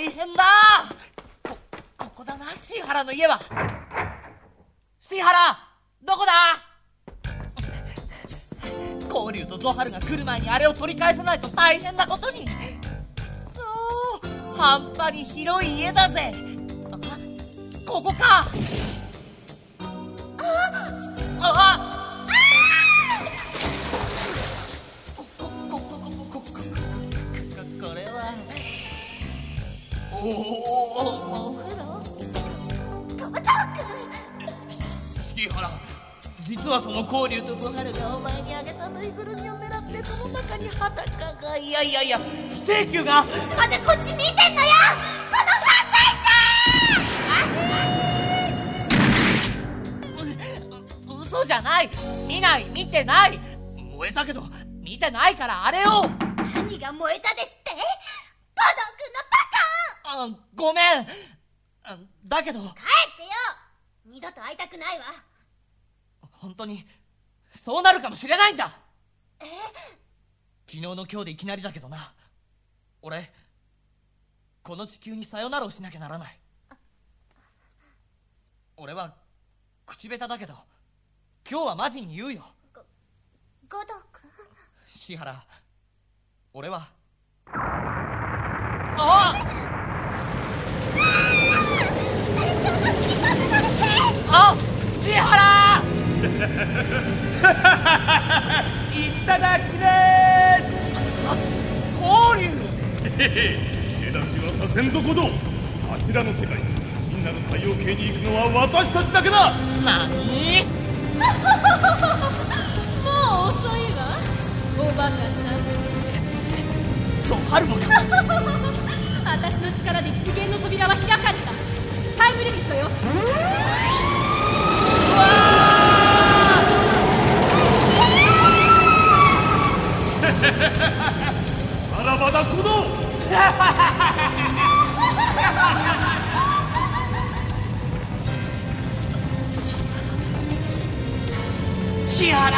大変だ。こここだな椎原の家は。椎原どこだ？光竜とゾハルが来る前にあれを取り返さないと大変なことに。くそ半端に広い家だぜ。あここか。おおお風呂カブトシーハラ実はその光竜とゾハルがお前にあげたぬいぐるみを狙ってその中に裸がいやいやいや寄生虫がいつまでこっち見てんのよこの犯う嘘じゃない見ない見てない燃えたけど見てないからあれを何が燃えたですってあごめん。あだけど。帰ってよ。二度と会いたくないわ。本当にそうなるかもしれないんだ。昨日の今日でいきなりだけどな。俺この地球にさよならをしなきゃならない。俺は口下手だけど今日はマジに言うよ。孤独シハラ俺は。ああいただきです光竜手出しはさせんぞ小僧あちらの世界真なる太陽系に行くのは私たちだけだ。何？もう遅いわおバカさんゾハルもか私の力で次元の扉は開かれたタイムリミットよシハラ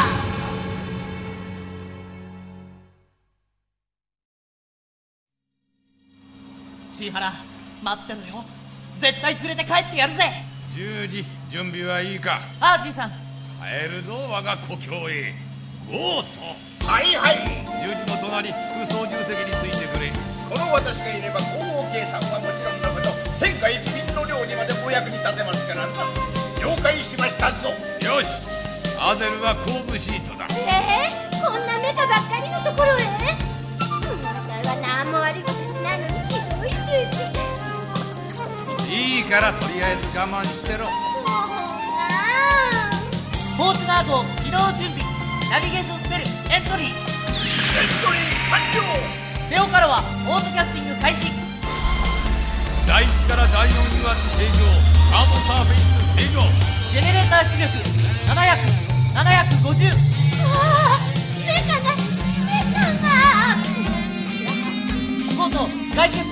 シハラ待ってろよ。絶対連れて帰ってやるぜ。十時準備はいいか。アーチーさん。帰るぞ我が故郷へ。ゴート。はいはい。十字の隣副操縦席についてくれ。この私がいれば広報計算はもちろんのこと天下一品の料理までお役に立てますからな。了解しましたぞ。よしアゼルは後部シートだ。えー、こんなメカばっかりのところへ。あたいは何も悪いことしてないのに。ひどいいいいからとりあえず我慢してろ。もうなフォーチュナー号起動準備ナビゲーションスペルエントリー。エントリー完了。レオからはオートキャスティング開始。第1から第4油圧正常サーモサーフェイス正常ジェネレーター出力輝く50ああかがメかが外血